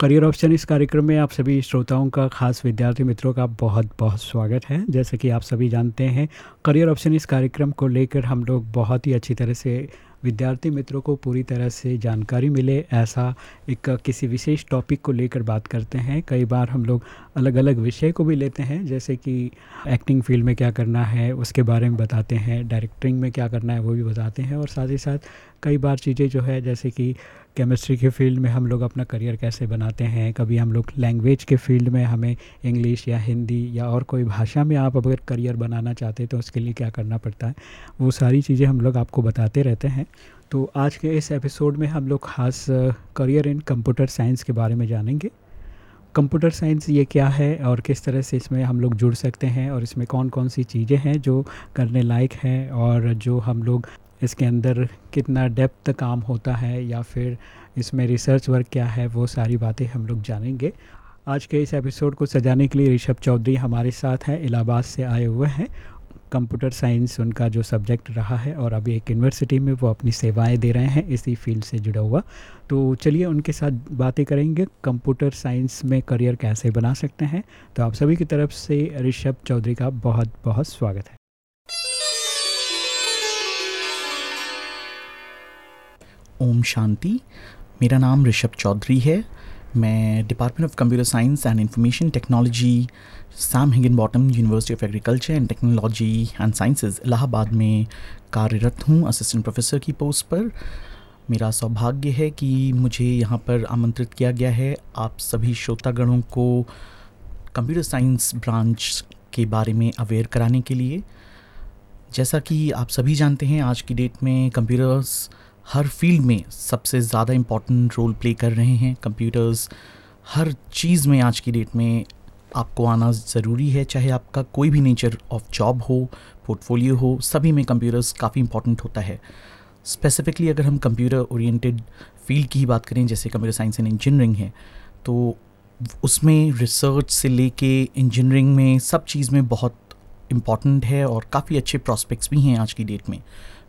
Career option इस कार्यक्रम में आप सभी श्रोताओं का, खास विद्यार्थी मित्रों का बहुत बहुत स्वागत है। जैसे कि आप सभी जानते हैं करियर ऑप्शन इस कार्यक्रम को लेकर हम लोग बहुत ही अच्छी तरह से विद्यार्थी मित्रों को पूरी तरह से जानकारी मिले, ऐसा एक किसी विशेष टॉपिक को लेकर बात करते हैं। कई बार हम लोग अलग अलग विषय को भी लेते हैं, जैसे कि एक्टिंग फ़ील्ड में क्या करना है, उसके बारे में बताते हैं डायरेक्टिंग में क्या करना है, वो भी बताते हैं। और साथ ही साथ कई बार चीज़ें जो है, जैसे कि केमिस्ट्री के फ़ील्ड में हम लोग अपना करियर कैसे बनाते हैं, कभी हम लोग लैंग्वेज के फ़ील्ड में हमें इंग्लिश या हिंदी या और कोई भाषा में आप अगर करियर बनाना चाहते हैं तो उसके लिए क्या करना पड़ता है, वो सारी चीज़ें हम लोग आपको बताते रहते हैं। तो आज के इस एपिसोड में हम लोग खास करियर इन कंप्यूटर साइंस के बारे में जानेंगे। कंप्यूटर साइंस ये क्या है और किस तरह से इसमें हम लोग जुड़ सकते हैं और इसमें कौन कौन सी चीज़ें हैं जो करने लायक हैं और जो हम लोग इसके अंदर कितना डेप्थ काम होता है या फिर इसमें रिसर्च वर्क क्या है, वो सारी बातें हम लोग जानेंगे। आज के इस एपिसोड को सजाने के लिए ऋषभ चौधरी हमारे साथ हैं, इलाहाबाद से आए हुए हैं कंप्यूटर साइंस उनका जो सब्जेक्ट रहा है और अभी एक यूनिवर्सिटी में वो अपनी सेवाएँ दे रहे हैं, इसी फ़ील्ड से जुड़ा हुआ। तो चलिए उनके साथ बातें करेंगे, कंप्यूटर साइंस में करियर कैसे बना सकते हैं। तो आप सभी की तरफ़ से ऋषभ चौधरी का बहुत बहुत स्वागत है। ओम शांति, मेरा नाम ऋषभ चौधरी है। मैं department of computer science and information technology Sam Higginbottom university of agriculture and technology and sciences Allahabad में कार्यरत हूँ असिस्टेंट प्रोफेसर की पोस्ट पर। मेरा सौभाग्य है कि मुझे यहाँ पर आमंत्रित किया गया है। आप सभी श्रोतागणों को कंप्यूटर साइंस ब्रांच के बारे में अवेयर कराने के लिए। जैसा कि आप सभी जानते हैं, आज की डेट में कंप्यूटर्स हर फ़ील्ड में सबसे ज़्यादा इंपॉर्टेंट रोल प्ले कर रहे हैं कंप्यूटर्स हर चीज़ में आज की डेट में आपको आना ज़रूरी है, चाहे आपका कोई भी नेचर ऑफ़ जॉब हो पोर्टफोलियो हो, सभी में कंप्यूटर्स काफ़ी इंपॉर्टेंट होता है। स्पेसिफिकली अगर हम कंप्यूटर ओरिएंटेड फ़ील्ड की ही बात करें, जैसे कंप्यूटर साइंस एंड इंजीनियरिंग है तो उसमें रिसर्च से लेके इंजीनियरिंग में सब चीज़ में बहुत इंपॉर्टेंट है और काफ़ी अच्छे प्रॉस्पेक्ट्स भी हैं आज की डेट में।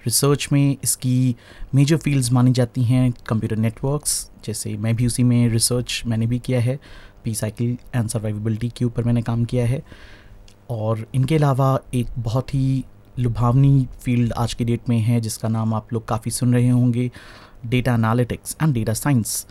रिसर्च में इसकी मेजर फील्ड्स मानी जाती हैं कंप्यूटर नेटवर्क्स जैसे मैं भी उसी में रिसर्च मैंने भी किया है पी साइकिल एंड सर्वाइवेबिलिटी के ऊपर मैंने काम किया है। और इनके अलावा एक बहुत ही लुभावनी फ़ील्ड आज के डेट में है, जिसका नाम आप लोग काफ़ी सुन रहे होंगे data analytics and data science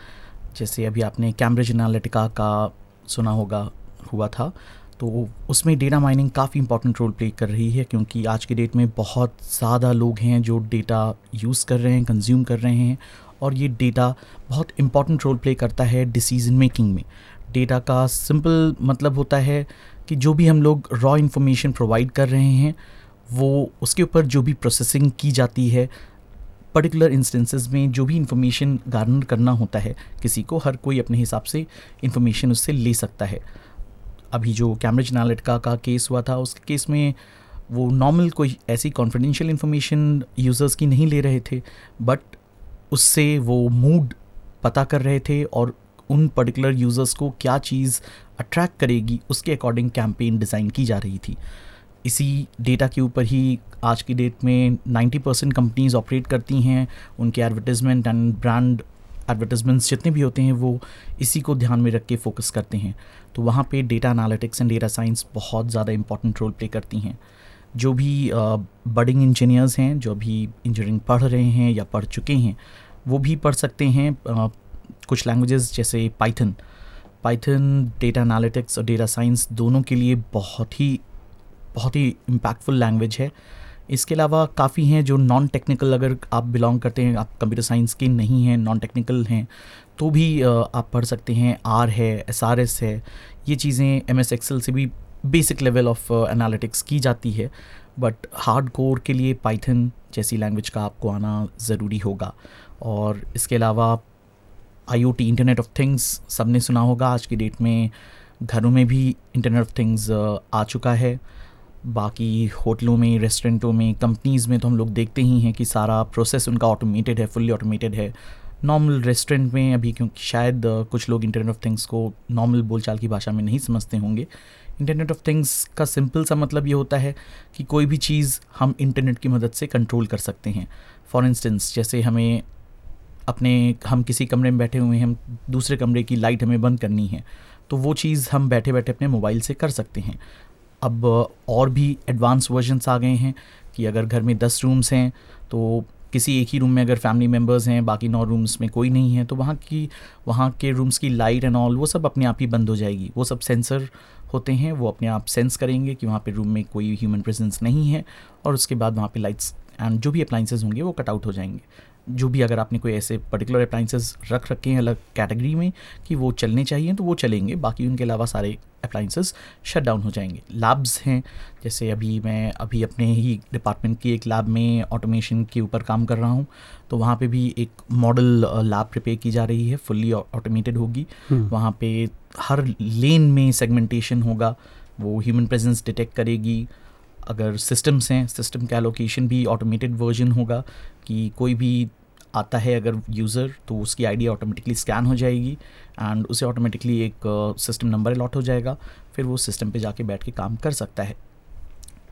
जैसे अभी आपने कैम्ब्रिज एनालिटिका का सुना होगा, हुआ था। तो उसमें डेटा माइनिंग काफ़ी इंपॉर्टेंट रोल प्ले कर रही है, क्योंकि आज के डेट में बहुत ज़्यादा लोग हैं जो डेटा यूज़ कर रहे हैं कंज्यूम कर रहे हैं, और ये डेटा बहुत इंपॉर्टेंट रोल प्ले करता है डिसीज़न मेकिंग में। डेटा का सिंपल मतलब होता है कि जो भी हम लोग रॉ इन्फॉर्मेशन प्रोवाइड कर रहे हैं, वो उसके ऊपर जो भी प्रोसेसिंग की जाती है पर्टिकुलर इंस्टेंसेस में जो भी इंफॉर्मेशन गार्नर करना होता है, किसी को हर कोई अपने हिसाब से इंफॉर्मेशन उससे ले सकता है। अभी जो कैम्ब्रिज एनालिटिका का केस हुआ था, उस केस में वो नॉर्मल कोई ऐसी कॉन्फिडेंशियल इन्फॉर्मेशन यूज़र्स की नहीं ले रहे थे बट उससे वो मूड पता कर रहे थे और उन पर्टिकुलर यूज़र्स को क्या चीज़ अट्रैक्ट करेगी, उसके अकॉर्डिंग कैंपेन डिज़ाइन की जा रही थी। इसी डेटा के ऊपर ही आज की डेट में 90 परसेंट कंपनीज़ ऑपरेट करती हैं, उनके एडवर्टीज़मेंट एंड ब्रांड एडवर्टीजमेंट्स जितने भी होते हैं वो इसी को ध्यान में रख के फोकस करते हैं। तो वहाँ पे data analytics and data science बहुत ज़्यादा इंपॉर्टेंट रोल प्ले करती हैं। जो भी बडिंग इंजीनियर्स हैं जो भी इंजीनियरिंग पढ़ रहे हैं या पढ़ चुके हैं वो भी पढ़ सकते हैं uh, कुछ लैंग्वेजेस जैसे पाइथन पाइथन डेटा एनालिटिक्स और डेटा साइंस दोनों के लिए बहुत ही बहुत ही इम्पैक्टफुल लैंग्वेज है। इसके अलावा काफ़ी हैं जो नॉन टेक्निकल अगर आप बिलोंग करते हैं, आप कंप्यूटर साइंस के नहीं हैं नॉन टेक्निकल हैं तो भी आप पढ़ सकते हैं। आर है एस आर एस है, ये चीज़ें एम एस एक्सेल से भी बेसिक लेवल ऑफ़ एनालिटिक्स की जाती है। बट हार्ड कोर के लिए पाइथन जैसी लैंग्वेज का आपको आना ज़रूरी होगा। और इसके अलावा I O T internet of things सबने सुना होगा, आज की डेट में घरों में भी इंटरनेट ऑफ़ थिंग्स आ चुका है। बाकी होटलों में, रेस्टोरेंटों में, कंपनीज़ में तो हम लोग देखते ही हैं कि सारा प्रोसेस उनका ऑटोमेटेड है फुल्ली ऑटोमेटेड है। नॉर्मल रेस्टोरेंट में अभी क्योंकि शायद कुछ लोग इंटरनेट ऑफ़ थिंग्स को नॉर्मल बोलचाल की भाषा में नहीं समझते होंगे। इंटरनेट ऑफ़ थिंग्स का सिंपल सा मतलब ये होता है कि कोई भी चीज़ हम इंटरनेट की मदद से कंट्रोल कर सकते हैं। फॉर इंस्टेंस जैसे हमें अपने, हम किसी कमरे में बैठे हुए हैं, हम दूसरे कमरे की लाइट हमें बंद करनी है तो वो चीज़ हम बैठे बैठे अपने मोबाइल से कर सकते हैं। अब और भी एडवांस वर्जन्स आ गए हैं कि अगर घर में दस रूम्स हैं तो किसी एक ही रूम में अगर फैमिली मेंबर्स हैं, बाकी नौ रूम्स में कोई नहीं है तो वहाँ की, वहाँ के रूम्स की लाइट एंड ऑल वो सब अपने आप ही बंद हो जाएगी। वो सब सेंसर होते हैं, वो अपने आप सेंस करेंगे कि वहाँ पे रूम में कोई ह्यूमन प्रेजेंस नहीं है और उसके बाद वहाँ पे लाइट्स एंड जो भी अप्लाइंसेज होंगे, वो कट आउट हो जाएँगे। जो भी अगर आपने कोई ऐसे पर्टिकुलर अप्लाइंसेस रख रखे हैं अलग कैटेगरी में कि वो चलने चाहिए तो वो चलेंगे। बाकी उनके अलावा सारे अप्लाइंसेस शट डाउन हो जाएँगे। लैब्स हैं जैसे अभी मैं अभी अपने ही डिपार्टमेंट की एक लैब में ऑटोमेशन के ऊपर काम कर रहा हूँ तो वहाँ पे भी एक मॉडल लैब प्रिपेयर की जा रही है फुल्ली ऑटोमेटेड होगी। हम्म। वहाँ पे हर लेन में सेगमेंटेशन होगा वो ह्यूमन प्रेजेंस डिटेक्ट करेगी। अगर सिस्टम्स हैं सिस्टम का एलोकेशन भी ऑटोमेटेड वर्जन होगा कि कोई भी आता है अगर यूज़र तो उसकी आईडी ऑटोमेटिकली स्कैन हो जाएगी एंड उसे ऑटोमेटिकली एक सिस्टम नंबर अलॉट हो जाएगा। फिर वो सिस्टम पे जाके बैठ के काम कर सकता है।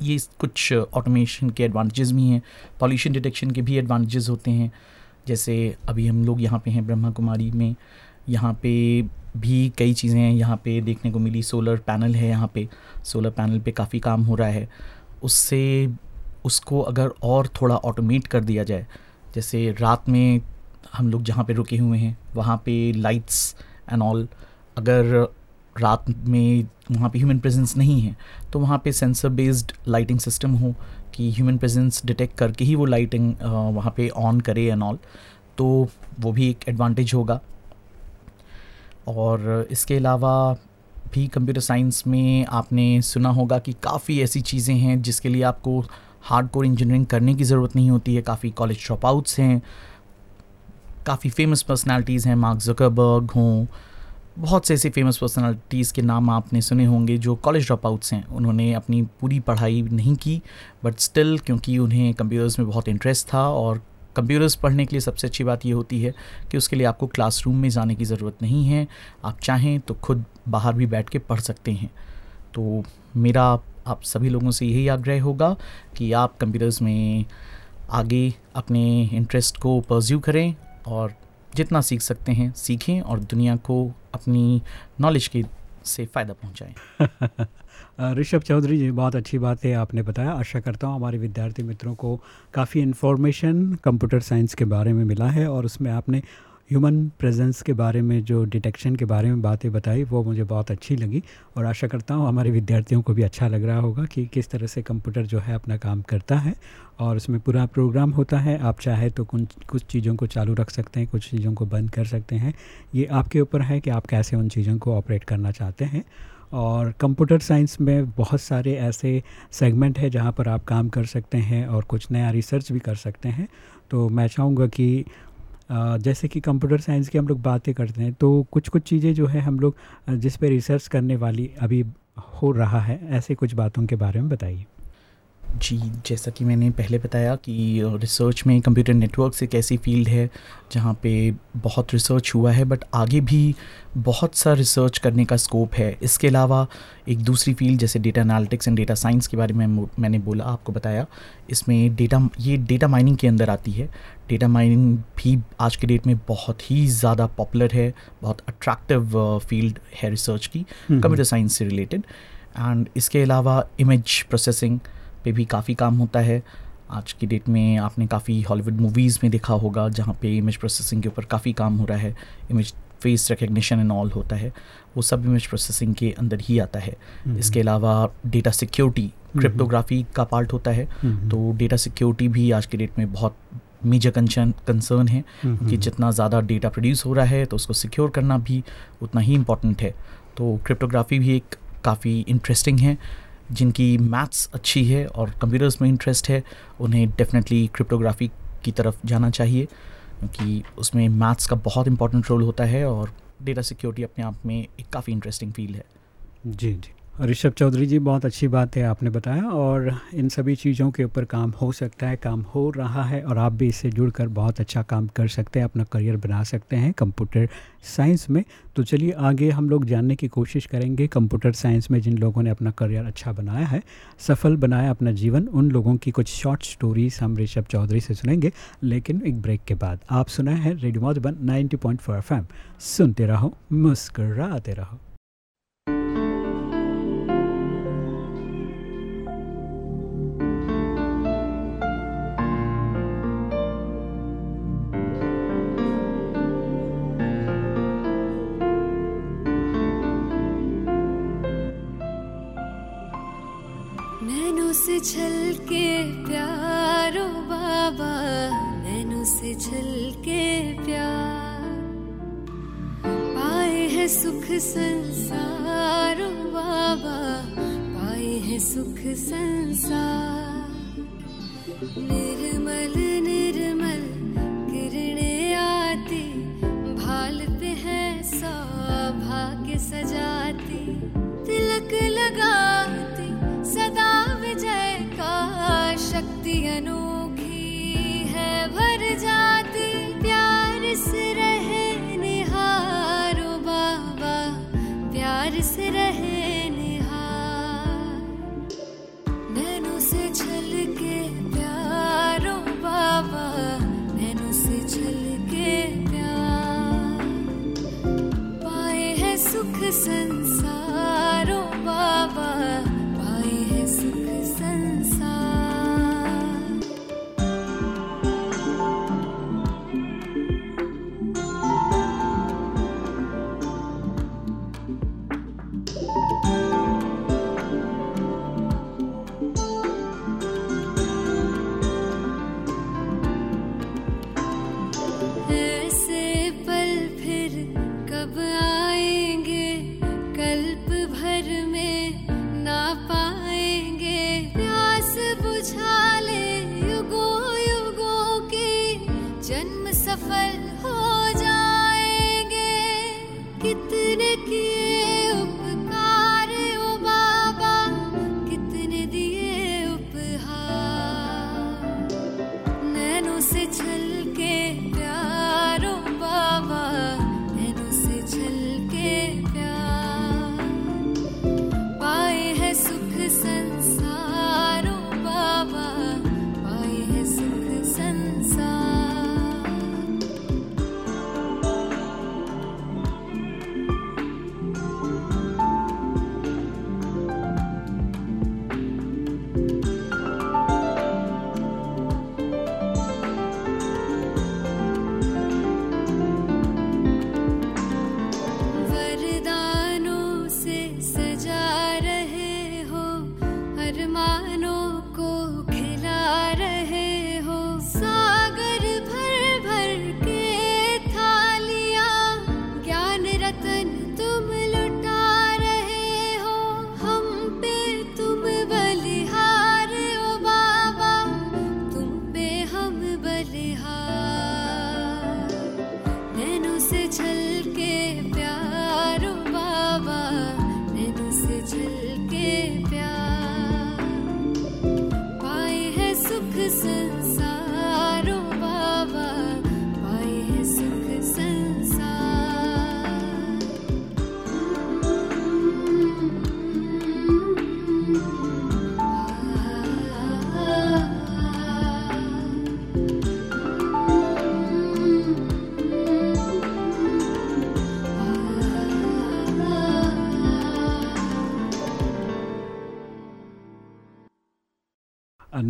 ये कुछ ऑटोमेशन के एडवांटेजेस भी हैं। पॉल्यूशन डिटेक्शन के भी एडवांटेजेस होते हैं। जैसे अभी हम लोग यहाँ पे हैं ब्रह्मा कुमारी में। यहाँ पे भी कई चीज़ें हैं। यहाँ पे देखने को मिली सोलर पैनल है यहाँ पे। सोलर पैनल पे काफ़ी काम हो रहा है। उससे, उसको अगर और थोड़ा ऑटोमेट कर दिया जाए जैसे रात में हम लोग जहाँ पे रुके हुए हैं, वहाँ पे लाइट्स एंड ऑल अगर रात में वहाँ पे ह्यूमन प्रेजेंस नहीं है तो वहाँ पे सेंसर बेस्ड लाइटिंग सिस्टम हो कि ह्यूमन प्रेजेंस डिटेक्ट करके ही वो लाइटिंग वहाँ पे ऑन करे एंड ऑल तो वो भी एक एडवांटेज होगा। और इसके अलावा भी कंप्यूटर साइंस में आपने सुना होगा कि काफ़ी ऐसी चीज़ें हैं जिसके लिए आपको हार्ड कोर इंजीनियरिंग करने की ज़रूरत नहीं होती है। काफ़ी कॉलेज ड्रॉप आउट्स हैं। काफ़ी फ़ेमस पर्सनालिटीज़ हैं। मार्क जकरबर्ग हों। बहुत से ऐसे फ़ेमस पर्सनालिटीज़ के नाम आपने सुने होंगे जो कॉलेज ड्रॉप आउट्स हैं। उन्होंने अपनी पूरी पढ़ाई नहीं की बट स्टिल क्योंकि उन्हें कंप्यूटर्स में बहुत इंटरेस्ट था और कंप्यूटर्स पढ़ने के लिए सबसे अच्छी बात ये होती है कि उसके लिए आपको क्लासरूम में जाने की ज़रूरत नहीं है। आप चाहें तो खुद बाहर भी बैठ के पढ़ सकते हैं। तो मेरा आप सभी लोगों से यही आग्रह होगा कि आप कंप्यूटर्स में आगे अपने इंटरेस्ट को परज्यू करें और जितना सीख सकते हैं, सीखें और दुनिया को अपनी नॉलेज के से फ़ायदा पहुंचाएँ। ऋषभ चौधरी जी, बहुत अच्छी बात है आपने बताया। आशा करता हूँ हमारे विद्यार्थी मित्रों को काफ़ी इन्फॉर्मेशन कंप्यूटर साइंस के बारे में मिला है और उसमें आपने ह्यूमन प्रेजेंस के बारे में, जो डिटेक्शन के बारे में बातें बताई, वो मुझे बहुत अच्छी लगी और आशा करता हूँ हमारे विद्यार्थियों को भी अच्छा लग रहा होगा कि किस तरह से कंप्यूटर जो है अपना काम करता है और उसमें पूरा प्रोग्राम होता है। आप चाहे तो कुछ कुछ चीज़ों को चालू रख सकते हैं, कुछ चीज़ों को बंद कर सकते हैं। ये आपके ऊपर है कि आप कैसे उन चीज़ों को ऑपरेट करना चाहते हैं। और कंप्यूटर साइंस में बहुत सारे ऐसे सेगमेंट है जहाँ पर आप काम कर सकते हैं और कुछ नया रिसर्च भी कर सकते हैं। तो मैं चाहूँगा कि जैसे कि कंप्यूटर साइंस की हम लोग बातें करते हैं तो कुछ कुछ चीज़ें जो है हम लोग जिस पे रिसर्च करने वाली अभी हो रहा है, ऐसे कुछ बातों के बारे में बताइए। जी जैसा कि मैंने पहले बताया कि रिसर्च में कंप्यूटर नेटवर्क एक ऐसी फ़ील्ड है जहाँ पे बहुत रिसर्च हुआ है बट आगे भी बहुत सा रिसर्च करने का स्कोप है। इसके अलावा एक दूसरी फ़ील्ड जैसे data analytics and data science के बारे में मैंने बोला आपको बताया। इसमें डेटा ये डेटा माइनिंग के अंदर आती है। डेटा माइनिंग भी आज के डेट में बहुत ही ज़्यादा पॉपुलर है बहुत अट्रैक्टिव फ़ील्ड है रिसर्च की कंप्यूटर साइंस से रिलेटेड एंड इसके अलावा इमेज प्रोसेसिंग पे भी काफ़ी काम होता है। आज की डेट में आपने काफ़ी हॉलीवुड मूवीज़ में देखा होगा जहाँ पे इमेज प्रोसेसिंग के ऊपर काफ़ी काम हो रहा है। Image face recognition and all होता है। वो सब इमेज प्रोसेसिंग के अंदर ही आता है। हम्म। इसके अलावा डेटा सिक्योरिटी क्रिप्टोग्राफी का पार्ट होता है। हम्म। तो डेटा सिक्योरिटी भी आज के डेट में बहुत मेजर कंसर्न कंसर्न है हम्म। कि जितना ज़्यादा डेटा प्रोड्यूस हो रहा है तो उसको सिक्योर करना भी उतना ही इम्पोर्टेंट है। तो क्रिप्टोग्राफी भी एक काफ़ी इंटरेस्टिंग है। जिनकी मैथ्स अच्छी है और कंप्यूटर्स में इंटरेस्ट है, उन्हें डेफिनेटली क्रिप्टोग्राफी की तरफ़ जाना चाहिए, क्योंकि उसमें मैथ्स का बहुत इंपॉर्टेंट रोल होता है और डेटा सिक्योरिटी अपने आप में एक काफ़ी इंटरेस्टिंग फ़ील्ड है। जी जी। ऋषभ चौधरी जी, बहुत अच्छी बात है आपने बताया और इन सभी चीज़ों के ऊपर काम हो सकता है, काम हो रहा है और आप भी इससे जुड़कर बहुत अच्छा काम कर सकते हैं, अपना करियर बना सकते हैं कंप्यूटर साइंस में। तो चलिए आगे हम लोग जानने की कोशिश करेंगे कंप्यूटर साइंस में जिन लोगों ने अपना करियर अच्छा बनाया है, सफल बनाया अपना जीवन, उन लोगों की कुछ शॉर्ट स्टोरीज हम ऋषभ चौधरी से सुनेंगे, लेकिन एक ब्रेक के बाद आप सुना है रेडियो मधुबन नाइनटी पॉइंट सुनते रहो, मुस्कराते रहो। संसारो बाबा पाए है सुख संसार।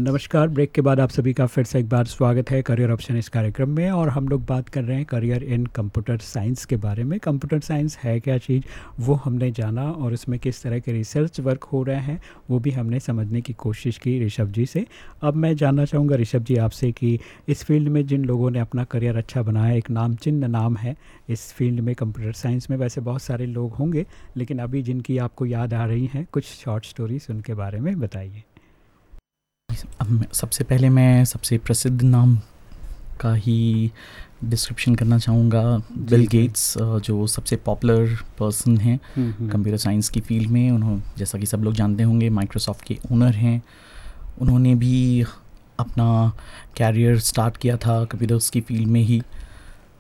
नमस्कार। ब्रेक के बाद आप सभी का फिर से एक बार स्वागत है करियर ऑप्शन इस कार्यक्रम में और हम लोग बात कर रहे हैं करियर इन कंप्यूटर साइंस के बारे में। कंप्यूटर साइंस है क्या चीज़? वो हमने जाना और उसमें किस तरह के रिसर्च वर्क हो रहे हैं, वो भी हमने समझने की कोशिश की ऋषभ जी से। अब मैं जानना चाहूँगा ऋषभ जी आपसे कि इस फ़ील्ड में जिन लोगों ने अपना करियर अच्छा बनाया, एक नाम चिन्ह नाम है इस फ़ील्ड में कंप्यूटर साइंस में। वैसे बहुत सारे लोग होंगे, लेकिन अभी जिनकी आपको याद आ रही हैं, कुछ शॉर्ट स्टोरीज उनके बारे में बताइए। अब सबसे पहले मैं सबसे प्रसिद्ध नाम का ही डिस्क्रिप्शन करना चाहूँगा बिल गेट्स जो सबसे पॉपुलर पर्सन हैं हम्म, कंप्यूटर साइंस की फ़ील्ड में। उन्होंने जैसा कि सब लोग जानते होंगे माइक्रोसॉफ्ट के ओनर हैं। उन्होंने भी अपना कैरियर स्टार्ट किया था कंप्यूटर्स की फ़ील्ड में ही।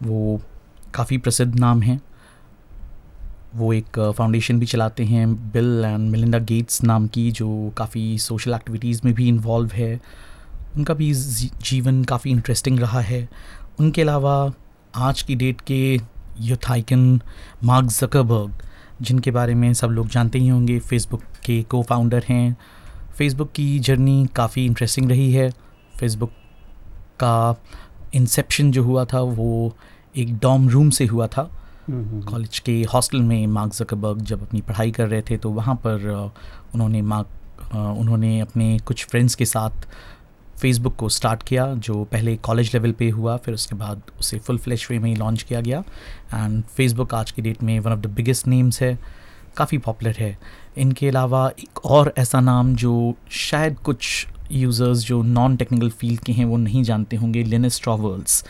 वो काफ़ी प्रसिद्ध नाम हैं। वो एक फाउंडेशन भी चलाते हैं बिल एंड मिलिंडा गेट्स नाम की, जो काफ़ी सोशल एक्टिविटीज़ में भी इन्वॉल्व है। उनका भी जीवन काफ़ी इंटरेस्टिंग रहा है। उनके अलावा आज की डेट के यूथाइकन मार्क जकरबर्ग, जिनके बारे में सब लोग जानते ही होंगे फेसबुक के को फाउंडर हैं। फेसबुक की जर्नी काफ़ी इंटरेस्टिंग रही है। फेसबुक का इंसेप्शन जो हुआ था, वो एक डॉम रूम से हुआ था। कॉलेज के हॉस्टल में मार्क जकरबर्ग जब अपनी पढ़ाई कर रहे थे तो वहाँ पर उन्होंने मार्क उन्होंने अपने कुछ फ्रेंड्स के साथ फेसबुक को स्टार्ट किया, जो पहले कॉलेज लेवल पे हुआ, फिर उसके बाद उसे फुल फ्लैश वे में लॉन्च किया गया। एंड फेसबुक आज की डेट में one of the biggest names है, काफ़ी पॉपुलर है। इनके अलावा एक और ऐसा नाम जो शायद कुछ यूज़र्स जो नॉन टेक्निकल फ़ील्ड के हैं, वो नहीं जानते होंगे लिनस ट्रॉवर्ल्स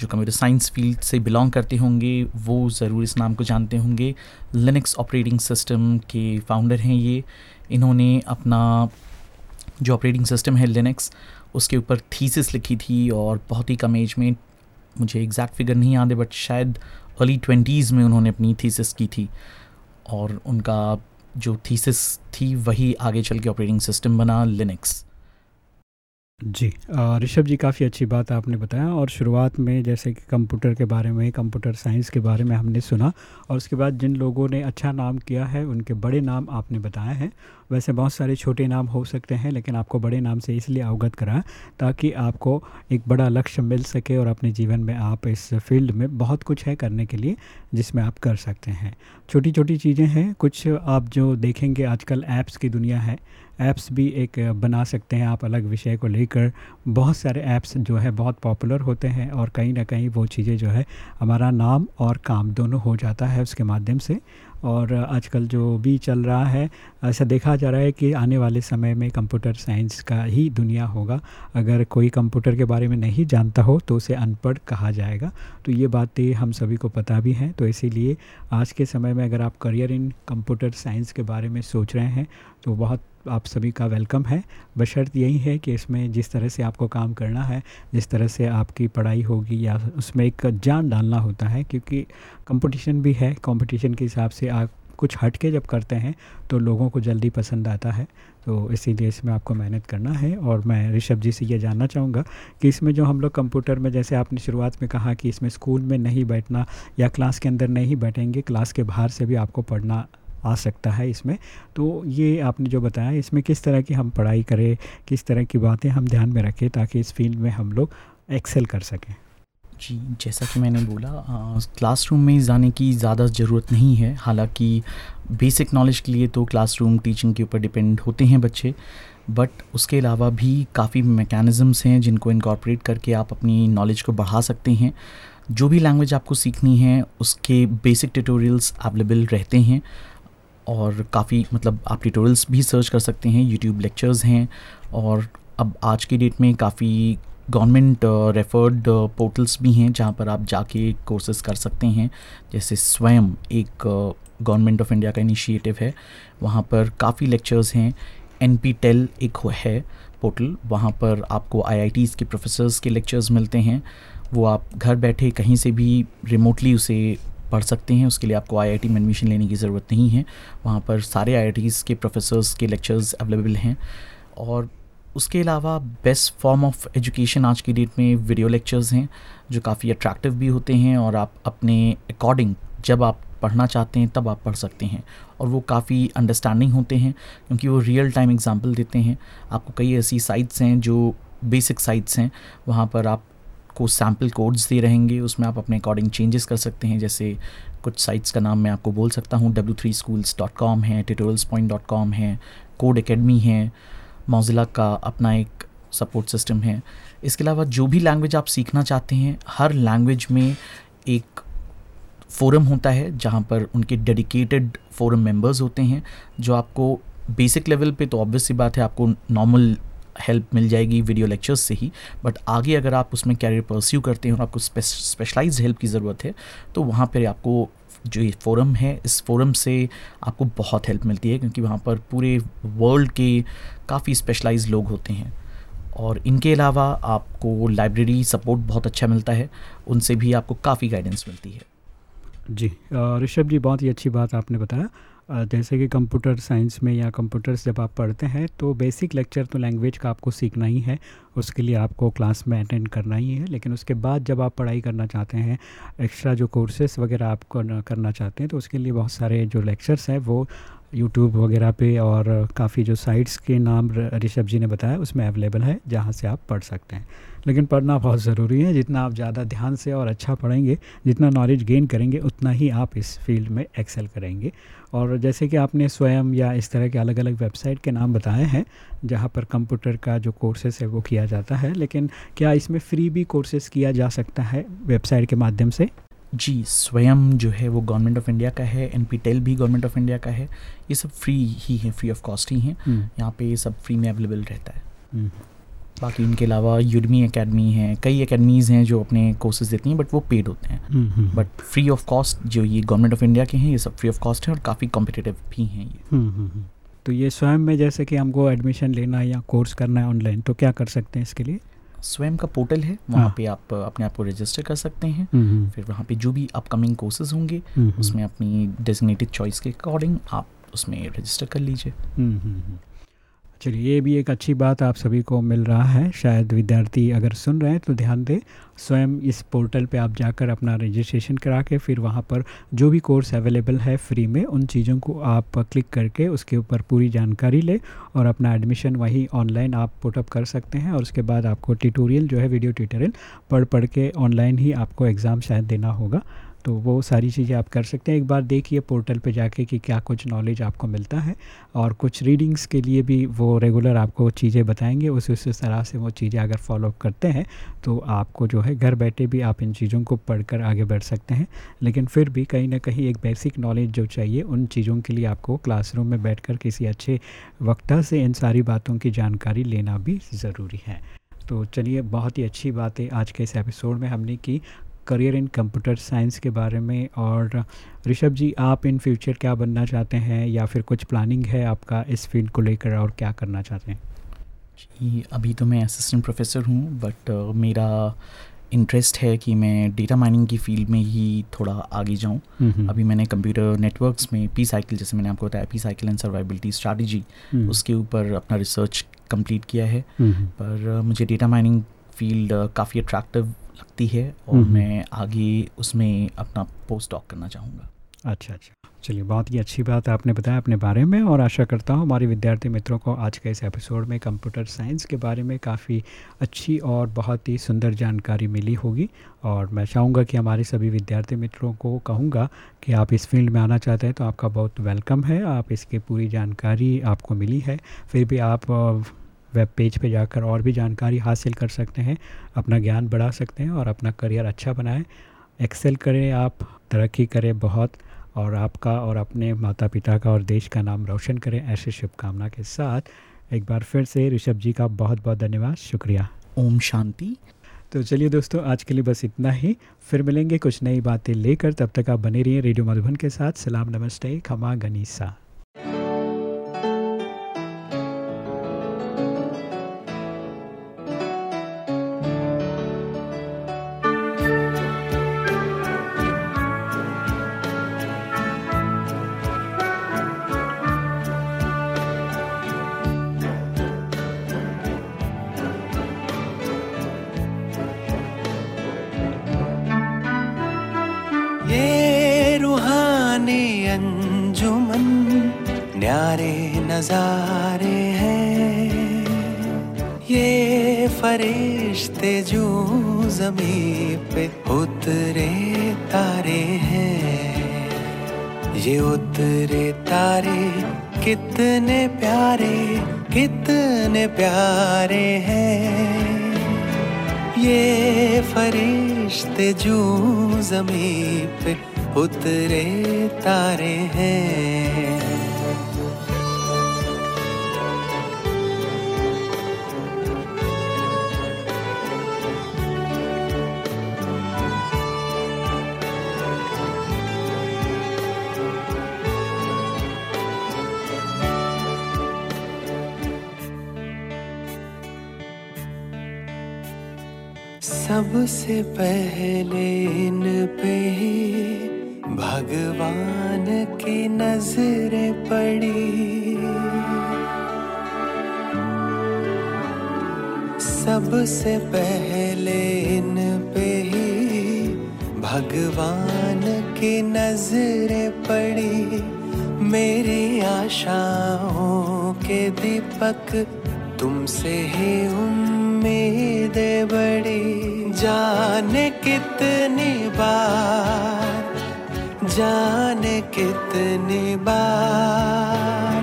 जो कंप्यूटर साइंस फ़ील्ड से बिलोंग करते होंगे, वो ज़रूर इस नाम को जानते होंगे। लिनक्स ऑपरेटिंग सिस्टम के फाउंडर हैं ये। इन्होंने अपना जो ऑपरेटिंग सिस्टम है लिनक्स उसके ऊपर थीसिस लिखी थी और बहुत ही कम एज में, मुझे एग्जैक्ट फिगर नहीं है बट शायद अर्ली ट्वेंटीज़ में उन्होंने अपनी थीसिस की थी। और उनका जो थीसिस थी, वही आगे चल के ऑपरेटिंग सिस्टम बना लिनक्स जी। ऋषभ जी, काफ़ी अच्छी बात आपने बताया और शुरुआत में जैसे कि कंप्यूटर के बारे में, कंप्यूटर साइंस के बारे में हमने सुना और उसके बाद जिन लोगों ने अच्छा नाम किया है, उनके बड़े नाम आपने बताए हैं वैसे बहुत सारे छोटे नाम हो सकते हैं, लेकिन आपको बड़े नाम से इसलिए अवगत कराया ताकि आपको एक बड़ा लक्ष्य मिल सके और अपने जीवन में आप इस फ़ील्ड में बहुत कुछ है करने के लिए जिसमें आप कर सकते हैं। छोटी छोटी चीज़ें हैं, कुछ आप जो देखेंगे आजकल ऐप्स की दुनिया है, ऐप्स भी एक बना सकते हैं आप अलग विषय को लेकर। बहुत सारे ऐप्स जो है बहुत पॉपुलर होते हैं और कहीं ना कहीं वो चीज़ें जो है हमारा नाम और काम दोनों हो जाता है उसके माध्यम से। और आजकल जो भी चल रहा है, ऐसा देखा जा रहा है कि आने वाले समय में कंप्यूटर साइंस का ही दुनिया होगा। अगर कोई कंप्यूटर के बारे में नहीं जानता हो तो उसे अनपढ़ कहा जाएगा। तो ये बातें हम सभी को पता भी हैं। तो इसीलिए आज के समय में अगर आप करियर इन कंप्यूटर साइंस के बारे में सोच रहे हैं तो बहुत आप सभी का वेलकम है। बशर्त यही है कि इसमें जिस तरह से आपको काम करना है, जिस तरह से आपकी पढ़ाई होगी या उसमें एक जान डालना होता है, क्योंकि कंपटीशन भी है। कंपटीशन के हिसाब से आप कुछ हट के जब करते हैं तो लोगों को जल्दी पसंद आता है। तो इसीलिए इसमें आपको मेहनत करना है और मैं ऋषभ जी से ये जानना चाहूँगा कि इसमें जो हम लोग कंप्यूटर में, जैसे आपने शुरुआत में कहा कि इसमें स्कूल में नहीं बैठना या क्लास के अंदर नहीं बैठेंगे क्लास के बाहर से भी आपको पढ़ना आ सकता है इसमें। तो ये आपने जो बताया, इसमें किस तरह की हम पढ़ाई करें, किस तरह की बातें हम ध्यान में रखें ताकि इस फ़ील्ड में हम लोग एक्सेल कर सकें। जी, जैसा कि मैंने बोला क्लासरूम में जाने की ज़्यादा ज़रूरत नहीं है। हालाँकि बेसिक नॉलेज के लिए तो क्लासरूम टीचिंग के ऊपर डिपेंड होते हैं बच्चे, बट उसके अलावा भी काफ़ी मैकेनिज़म्स हैं जिनको इनकॉर्पोरेट करके आप अपनी नॉलेज को बढ़ा सकते हैं। जो भी लैंग्वेज आपको सीखनी है, उसके बेसिक ट्यूटोरियल्स अवेलेबल रहते हैं। और काफ़ी मतलब आप ट्यूटोरियल्स भी सर्च कर सकते हैं यूट्यूब लेक्चर्स हैं और अब आज की डेट में काफ़ी गवर्नमेंट रेफर्ड पोर्टल्स भी हैं जहाँ पर आप जाके कोर्सेज कर सकते हैं। जैसे स्वयं एक गवर्नमेंट ऑफ़ इंडिया का इनिशिएटिव है। वहाँ पर काफ़ी लेक्चर्स हैं। एन पी टेल एक है पोर्टल वहाँ पर आपको आई के प्रोफेसर्स के लेक्चर्स मिलते हैं। वो आप घर बैठे कहीं से भी रिमोटली उसे पढ़ सकते हैं, उसके लिए आपको आईआईटी में एडमिशन लेने की ज़रूरत नहीं है। वहाँ पर सारे आईआईटी के प्रोफेसर्स के लेक्चर्स अवेलेबल हैं। और उसके अलावा बेस्ट फॉर्म ऑफ़ एजुकेशन आज की डेट में वीडियो लेक्चर्स हैं, जो काफ़ी अट्रैक्टिव भी होते हैं और आप अपने अकॉर्डिंग जब आप पढ़ना चाहते हैं, तब आप पढ़ सकते हैं। और वो काफ़ी अंडरस्टैंडिंग होते हैं, क्योंकि वो रियल टाइम एग्जांपल देते हैं। आपको कई ऐसी साइट्स हैं, जो बेसिक साइट्स हैं, वहाँ पर आपको सैंपल कोड्स दे रहेंगे, उसमें आप अपने अकॉर्डिंग चेंजेस कर सकते हैं, जैसे कुछ साइट्स का नाम मैं आपको बोल सकता हूँ W three schools dot com है ट्यूटोरियल्स पॉइंट डॉट कॉम है कोड अकेडमी है मोजिला का अपना एक सपोर्ट सिस्टम है। इसके अलावा जो भी लैंग्वेज आप सीखना चाहते हैं, हर लैंग्वेज में एक फोरम होता है, जहाँ पर उनके डेडिकेटेड फोरम मेंबर्स होते हैं, जो आपको बेसिक लेवल पे तो ऑब्वियस सी बात है, आपको नॉर्मल हेल्प मिल जाएगी वीडियो लेक्चर्स से ही। बट आगे अगर आप उसमें कैरियर परस्यू करते हैं और आपको स्पेशलाइज हेल्प की ज़रूरत है तो वहाँ पर आपको जो ये फोरम है, इस फोरम से आपको बहुत हेल्प मिलती है, क्योंकि वहाँ पर पूरे वर्ल्ड के काफ़ी स्पेशलाइज लोग होते हैं। और इनके अलावा आपको लाइब्रेरी सपोर्ट बहुत अच्छा मिलता है, उनसे भी आपको काफ़ी गाइडेंस मिलती है। जी ऋषभ जी, बहुत ही अच्छी बात आपने बताया। जैसे कि कंप्यूटर साइंस में या कंप्यूटर्स जब आप पढ़ते हैं तो बेसिक लेक्चर तो लैंग्वेज का आपको सीखना ही है, उसके लिए आपको क्लास में अटेंड करना ही है, लेकिन उसके बाद जब आप पढ़ाई करना चाहते हैं, एक्स्ट्रा जो कोर्सेस वगैरह आप करना चाहते हैं तो उसके लिए बहुत सारे जो लेक्चर्स हैं, वो यूट्यूब वगैरह पे और काफ़ी जो साइट्स के नाम ऋषभ जी ने बताया, उसमें अवेलेबल है, जहाँ से आप पढ़ सकते हैं। लेकिन पढ़ना बहुत ज़रूरी है, जितना आप ज़्यादा ध्यान से और अच्छा पढ़ेंगे, जितना नॉलेज गेन करेंगे, उतना ही आप इस फ़ील्ड में एक्सेल करेंगे। और जैसे कि आपने स्वयं या इस तरह के अलग अलग वेबसाइट के नाम बताए हैं, जहाँ पर कंप्यूटर का जो कोर्सेस है, वो किया जाता है, लेकिन क्या इसमें फ्री भी कोर्सेस किया जा सकता है वेबसाइट के माध्यम से? जी स्वयं जो है वो गवर्नमेंट ऑफ़ इंडिया का है एन पी भी गवर्नमेंट ऑफ़ इंडिया का है। ये सब फ्री ही है फ्री ऑफ़ कॉस्ट ही हैं। हम्म, यहाँ पे ये सब फ्री में अवेलेबल रहता है। हम्म, बाकी इनके अलावा यूडमी एकेडमी है कई एकेडमीज़ हैं जो अपने कोर्सेज देती हैं बट वो पेड होते हैं। बट फ्री ऑफ़ कॉस्ट जो ये गवर्नमेंट ऑफ़ इंडिया के हैं ये सब फ्री ऑफ़ कॉस्ट हैं और काफ़ी कॉम्पिटिटिव भी हैं ये। हम्म। तो ये स्वयं में जैसे कि हमको एडमिशन लेना है या कोर्स करना है ऑनलाइन तो क्या कर सकते हैं इसके लिए? स्वयं का पोर्टल है वहाँ हाँ। पे आप अपने आप को रजिस्टर कर सकते हैं फिर वहाँ पे जो भी अपकमिंग कोर्सेज होंगे उसमें अपनी डेजिग्नेटेड चॉइस के अकॉर्डिंग आप उसमें रजिस्टर कर लीजिए। चलिए, ये भी एक अच्छी बात आप सभी को मिल रहा है। शायद विद्यार्थी अगर सुन रहे हैं तो ध्यान दें, स्वयं इस पोर्टल पे आप जाकर अपना रजिस्ट्रेशन करा के फिर वहाँ पर जो भी कोर्स अवेलेबल है फ्री में, उन चीज़ों को आप क्लिक करके उसके ऊपर पूरी जानकारी ले और अपना एडमिशन वहीं ऑनलाइन आप पुटअप कर सकते हैं और उसके बाद आपको ट्यूटोरियल जो है, वीडियो ट्यूटोरियल पढ़ पढ़ के ऑनलाइन ही आपको एग्ज़ाम शायद देना होगा। तो वो सारी चीज़ें आप कर सकते हैं। एक बार देखिए पोर्टल पे जाके कि क्या कुछ नॉलेज आपको मिलता है और कुछ रीडिंग्स के लिए भी वो रेगुलर आपको चीज़ें बताएँगे। उस उस तरह से वो चीज़ें अगर फॉलो करते हैं तो आपको जो है घर बैठे भी आप इन चीज़ों को पढ़कर आगे बढ़ सकते हैं। लेकिन फिर भी कहीं ना कहीं एक बेसिक नॉलेज जो चाहिए, उन चीज़ों के लिए आपको क्लासरूम में बैठकर किसी अच्छे वक्ता से इन सारी बातों की जानकारी लेना भी ज़रूरी है। तो चलिए, बहुत ही अच्छी बातें आज के इस एपिसोड में हमने की। करियर इन कंप्यूटर साइंस के बारे में और ऋषभ जी आप इन फ्यूचर क्या बनना चाहते हैं या फिर कुछ प्लानिंग है आपका इस फ़ील्ड को लेकर और क्या करना चाहते हैं? जी अभी तो मैं असिस्टेंट प्रोफेसर हूँ बट मेरा इंटरेस्ट है कि मैं डेटा माइनिंग की फ़ील्ड में ही थोड़ा आगे जाऊँ। अभी मैंने कंप्यूटर नेटवर्क्स में पी साइकिल जैसे मैंने आपको बताया P cycle and survivability strategy उसके ऊपर अपना रिसर्च कंप्लीट किया है। पर अ, मुझे डेटा माइनिंग फ़ील्ड काफ़ी अट्रैक्टिव लगती है और। मैं आगे उसमें अपना पोस्ट डॉक करना चाहूँगा। अच्छा अच्छा। चलिए बहुत ही अच्छी बात आपने बताया अपने बारे में और आशा करता हूँ हमारे विद्यार्थी मित्रों को आज के इस एपिसोड में कंप्यूटर साइंस के बारे में काफ़ी अच्छी और बहुत ही सुंदर जानकारी मिली होगी और मैं चाहूँगा कि हमारे सभी विद्यार्थी मित्रों को कहूँगा कि आप इस फ़ील्ड में आना चाहते हैं तो आपका बहुत वेलकम है। आप इसकी पूरी जानकारी आपको मिली है। फिर भी आप वेब पेज पे जाकर और भी जानकारी हासिल कर सकते हैं अपना ज्ञान बढ़ा सकते हैं और अपना करियर अच्छा बनाएँ। एक्सेल करें आप तरक्की करें बहुत और आपका और अपने माता पिता का और देश का नाम रोशन करें। ऐसी शुभकामना के साथ एक बार फिर से ऋषभ जी का बहुत बहुत धन्यवाद। शुक्रिया। ओम शांति। तो चलिए दोस्तों आज के लिए बस इतना ही। फिर मिलेंगे कुछ नई बातें लेकर। तब तक आप बने रहिए रेडियो मधुबन के साथ। सलाम नमस्ते खमा गनीसा। ये फरिश्ते जो जमी पे उतरे तारे हैं। सबसे पहले इन पे भगवान की नज़रें पड़ी? सबसे पहले इन पे ही भगवान की नज़रें पड़ी। मेरी आशाओं के दीपक तुमसे ही उम्मीद बड़ी जाने कितनी बार, जाने कितनी बार,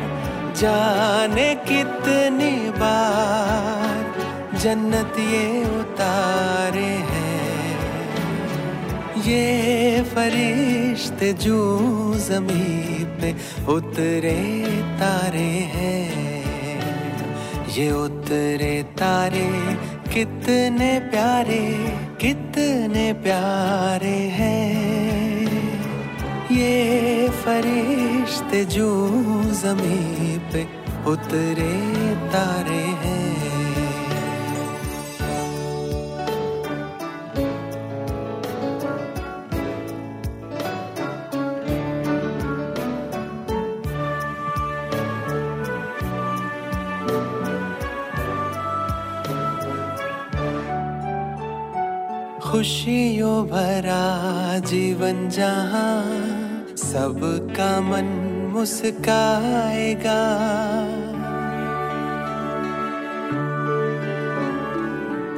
जाने कितनी बार जन्नत ये उतारे हैं। ये फरिश्ते जो जमी पे उतरे तारे हैं। ये उतरे तारे कितने प्यारे कितने प्यारे हैं। ये फरिश्ते जो ज़मीन पे उतरे तारे हैं। खुशियों भरा जीवन जहाँ सबका मन मुस्काएगा।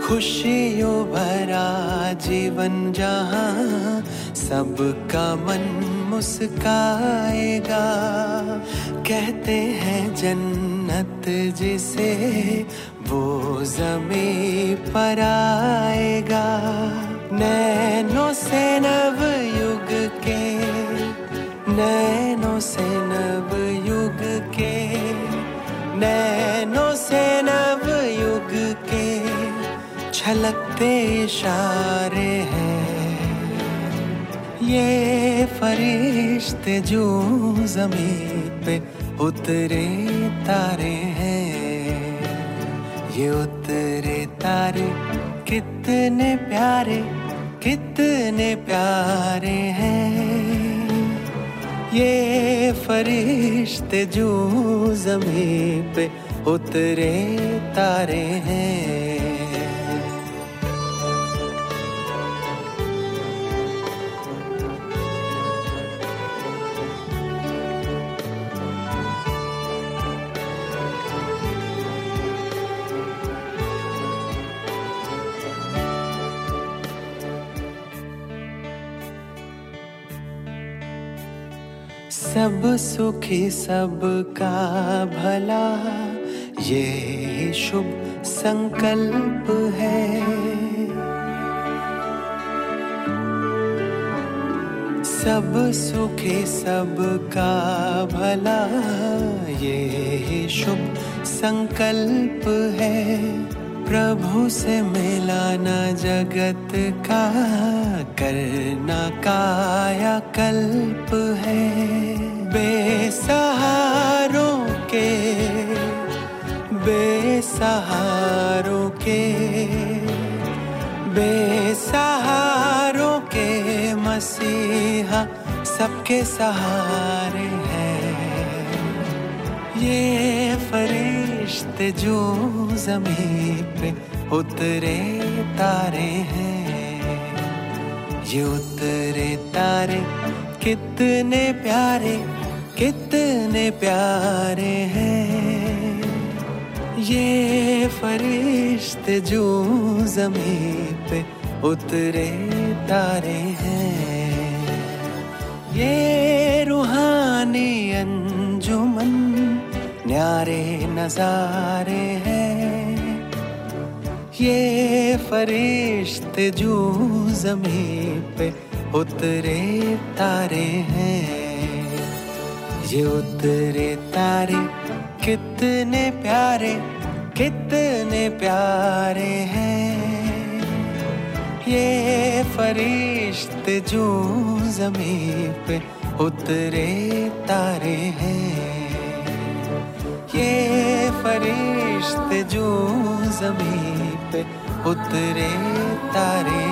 खुशियों भरा जीवन जहाँ सबका मन मुस्काएगा। कहते हैं जन्नत जिसे वो जमी पर आएगा। नैनों से नव युग के, नैनों से नव युग के, नैनों से नव युग के छलकते इशारे हैं। ये फरिश्ते जो ज़मीन पे उतरे तारे हैं, ये उतरे तारे कितने प्यारे कितने प्यारे हैं। ये फरिश्ते जो ज़मीन पे उतरे तारे हैं। सब सुखी सबका भला। ये शुभ संकल्प है। सब सुखी सबका भला। ये शुभ संकल्प है। प्रभु से मिलाना जगत का करना काया कल्प है। बेसहारों के बेसहारों के बेसहारों के मसीहा सबके सहारे हैं। ये फरिश्ते जो ज़मीन पे उतरे तारे हैं। ये उतरे तारे कितने प्यारे कितने प्यारे हैं। ये फरिश्ते जो ज़मीन पे उतरे तारे हैं। ये रूहानी अंजुमन न्यारे नजारे हैं। ये फरिश्ते जो ज़मीन पे उतरे तारे हैं। ये उतरे तारे कितने प्यारे कितने प्यारे हैं। ये फरिश्ते जो ज़मीन पे उतरे तारे हैं। ये फरिश्ते जो ज़मीन पे उतरे तारे